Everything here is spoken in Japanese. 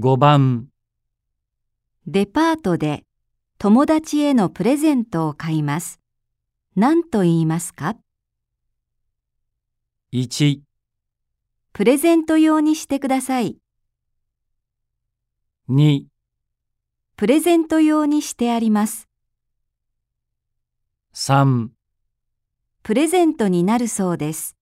5番デパートで友達へのプレゼントを買います。何と言いますか？1、プレゼント用にしてください。2、プレゼント用にしてあります。3プレゼントになるそうです。